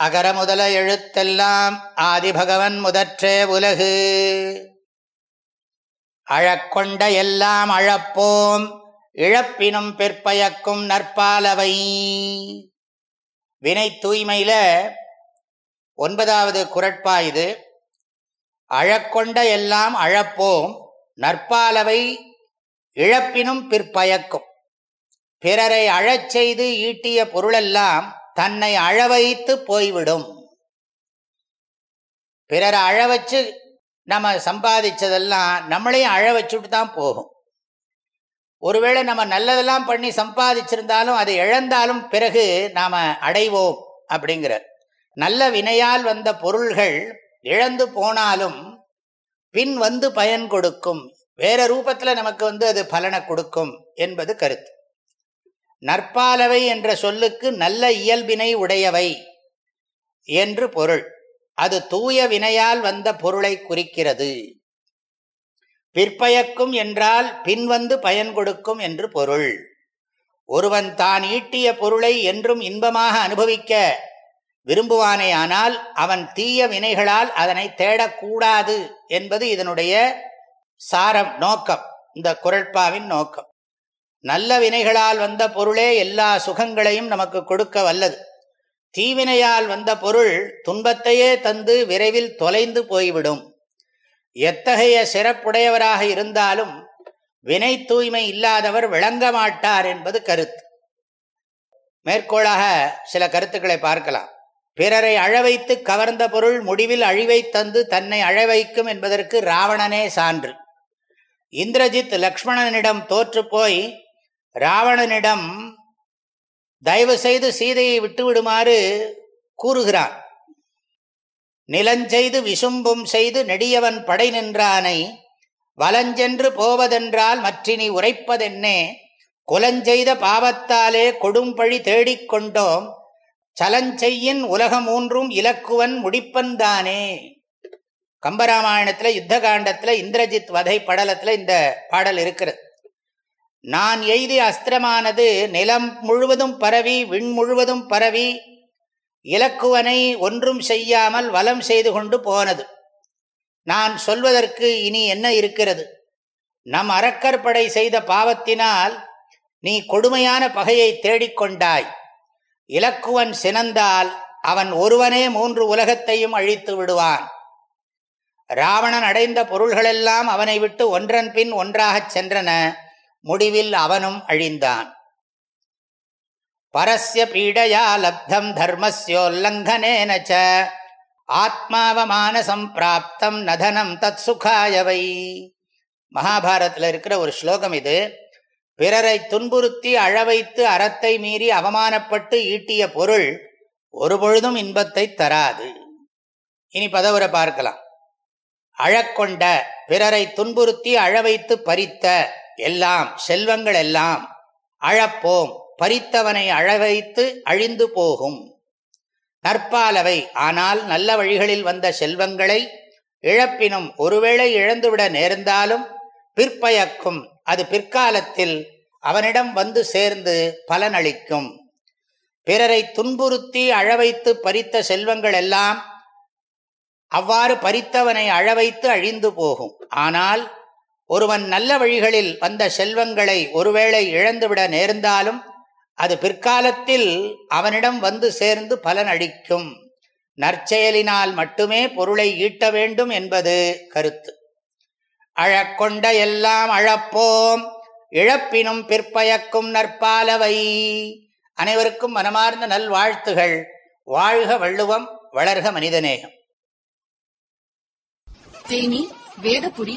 அகர முதல எழுத்தெல்லாம் ஆதிபகவன் முதற்றே உலகு. அழக்கொண்ட எல்லாம் அழப்போம் இழப்பினும் பிற்பயக்கும் நற்பாலவை. வினை தூய்மையில ஒன்பதாவது குரட்பா இது. அழக்கொண்ட எல்லாம் அழப்போம் நற்பாலவை இழப்பினும் பிற்பயக்கும். பிறரை அழச் செய்து ஈட்டிய பொருளெல்லாம் தன்னை அழவைத்து போய்விடும். பிறரை அழ வச்சு நம்ம சம்பாதிச்சதெல்லாம் நம்மளையும் அழ வச்சுட்டு தான் போகும். ஒருவேளை நம்ம நல்லதெல்லாம் பண்ணி சம்பாதிச்சிருந்தாலும் அதை இழந்தாலும் பிறகு நாம் அடைவோம் அப்படிங்கிற நல்ல வினையால் வந்த பொருள்கள் இழந்து போனாலும் பின் வந்து பயன் கொடுக்கும். வேற ரூபத்தில் நமக்கு வந்து அது பலனை கொடுக்கும் என்பது கருத்து. நற்பாலவை என்ற சொல்லுக்கு நல்ல இயல்பினை உடையவை என்று பொருள். அது தூய வினையால் வந்த பொருளை குறிக்கிறது. பிற்பயக்கும் என்றால் பின்வந்து பயன் கொடுக்கும் என்று பொருள். ஒருவன் தான் ஈட்டிய பொருளை என்றும் இன்பமாக அனுபவிக்க விரும்புவானேயானால் அவன் தீய வினைகளால் அதனை தேடக்கூடாது என்பது இதனுடைய சாரம் நோக்கம். இந்த குரட்பாவின் நோக்கம். நல்ல வினைகளால் வந்த பொருளே எல்லா சுகங்களையும் நமக்கு கொடுக்க வல்லது. தீவினையால் வந்த பொருள் துன்பத்தையே தந்து விரைவில் தொலைந்து போய்விடும். எத்தகைய சிறப்புடையவராக இருந்தாலும் வினை தூய்மை இல்லாதவர் விளங்க மாட்டார் என்பது கருத்து. மேற்கோளாக சில கருத்துக்களை பார்க்கலாம். பிறரை அழவைத்து கவர்ந்த பொருள் முடிவில் அழிவை தந்து தன்னை அழவைக்கும் என்பதற்கு ராவணனே சான்று. இந்திரஜித் லக்ஷ்மணனிடம் தோற்று போய் ராவணனிடம் தயவு செய்து சீதையை விட்டுவிடுமாறு கூறுகிறான். நிலஞ்செய்து விசும்பும் செய்து நெடியவன் படை நின்றானை வலஞ்சென்று போவதென்றால் மற்றினி உரைப்பதென்னே குலஞ்செய்த பாவத்தாலே கொடும்பழி தேடிக்கொண்டோம் சலஞ்செய்யின் உலகம் மூன்றும் இலக்குவன் முடிப்பன்தானே கம்பராமாயணத்தில் யுத்த காண்டத்தில் இந்திரஜித் வதை படலத்தில் இந்த பாடல் இருக்கிறது. நான் எய்தி அஸ்திரமானது நிலம் முழுவதும் பரவி விண் முழுவதும் பரவி இலக்குவனை ஒன்றும் செய்யாமல் வலம் செய்து கொண்டு போனது. நான் சொல்வதற்கு இனி என்ன இருக்கிறது? நம் அறக்கற்படை செய்த பாவத்தினால் நீ கொடுமையான பகையை தேடிக்கொண்டாய் இலக்குவன் சினந்தால் அவன் ஒருவனே மூன்று உலகத்தையும் அழித்து விடுவான். ராவணன் அடைந்த பொருள்களெல்லாம் அவனை விட்டு ஒன்றன் பின் ஒன்றாகச் சென்றன. முடிவில் அவனும் அழிந்தான். பரஸ்ய பீடையா லப்தம் தர்மஸ்யோல்லங்கனேனச்ச ஆத்மாவமான சம்பிராப்தம் நதனம் தத் சுகாயவை மகாபாரத்தில் இருக்கிற ஒரு ஸ்லோகம் இது. பிறரை துன்புறுத்தி அழவைத்து அறத்தை மீறி அவமானப்பட்டு ஈட்டிய பொருள் ஒருபொழுதும் இன்பத்தை தராது. இனி பதவரை பார்க்கலாம். அழக்கொண்ட பிறரை துன்புறுத்தி அழவைத்து பறித்த எல்லாம் செல்வங்கள் எல்லாம் அழப்போம். பறித்தவனை அழவைத்து அழிந்து போகும். நற்பாலவை. ஆனால் நல்ல வழிகளில் வந்த செல்வங்களை இழப்பினும் ஒருவேளை இழந்துவிட நேர்ந்தாலும் பிற்பயக்கும். அது பிற்காலத்தில் அவனிடம் வந்து சேர்ந்து பலனளிக்கும். பிறரை துன்புறுத்தி அழவைத்து பறித்த செல்வங்கள் எல்லாம் அவ்வாறு பறித்தவனை அழவைத்து அழிந்து போகும். ஆனால் ஒருவன் நல்ல வழிகளில் வந்த செல்வங்களை ஒருவேளை இழந்துவிட நேர்ந்தாலும் அது பிற்காலத்தில் அவனிடம் வந்து சேர்ந்து பலன் அளிக்கும். நற்செயலினால் மட்டுமே பொருளை ஈட்ட வேண்டும் என்பது கருத்து. அழக்கொண்ட எல்லாம் அழப்போம் இழப்பினும் பிற்பயக்கும் நற்பாலவை. அனைவருக்கும் மனமார்ந்த நல்வாழ்த்துகள். வாழ்க வள்ளுவம் வளர்க மனிதநேயம். தேனி வேதபுரி